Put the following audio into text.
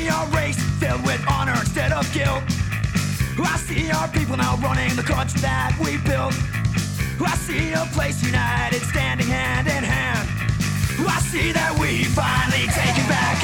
see a race filled with honor instead of guilt. I see our people now running the country that we built. I see a place united, standing hand in hand. I see that we finally taking back.